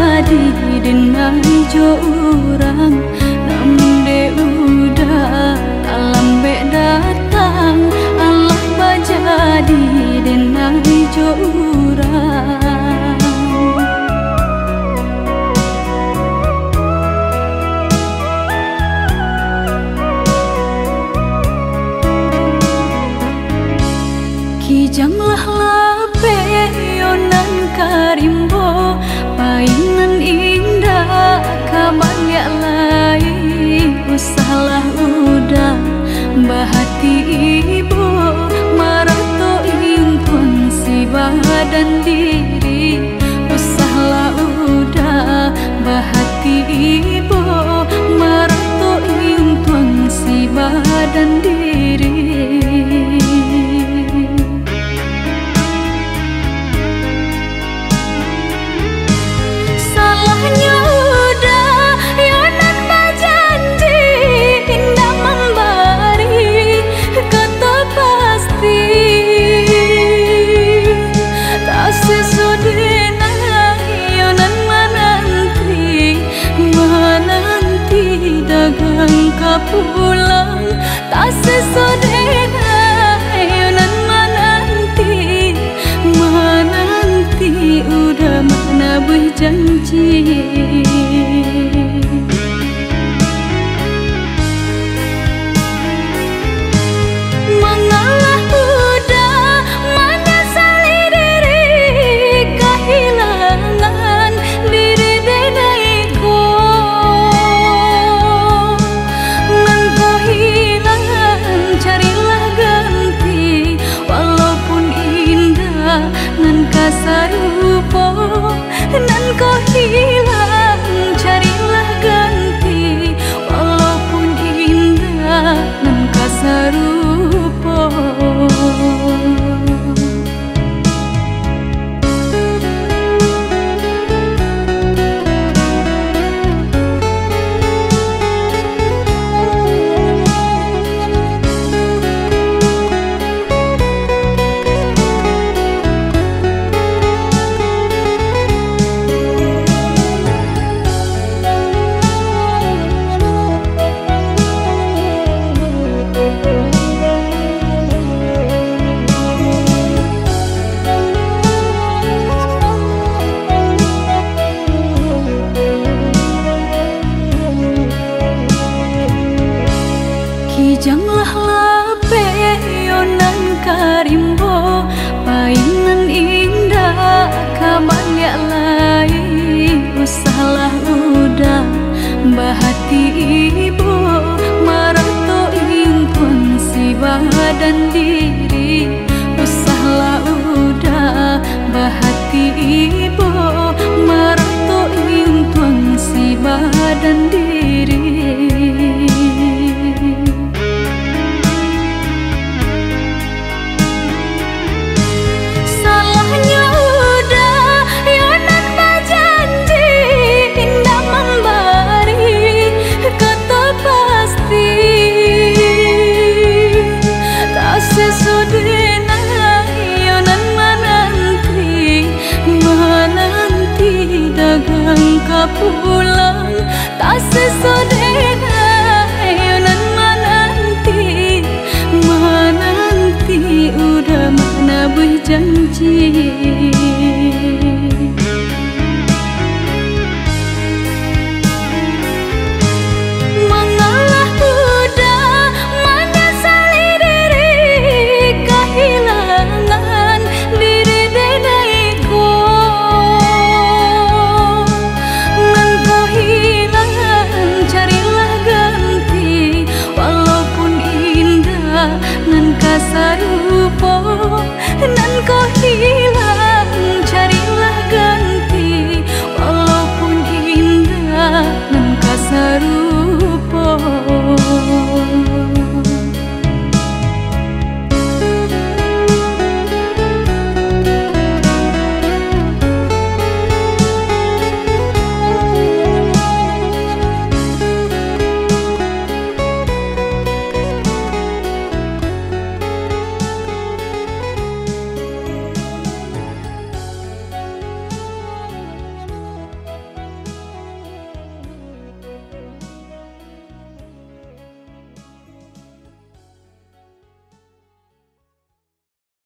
jadi dengan jorang nam de udah alam be datang Allah bajadi dengan jorang Kijanglah lape yonan karimbo Pai banyak lain usahlah udah bahati ibu marato pun si badan diri. Usahlah udah bahati ibu. chân chi cogido. 第 ta pulang tak sesedih menanti udah mana berjanji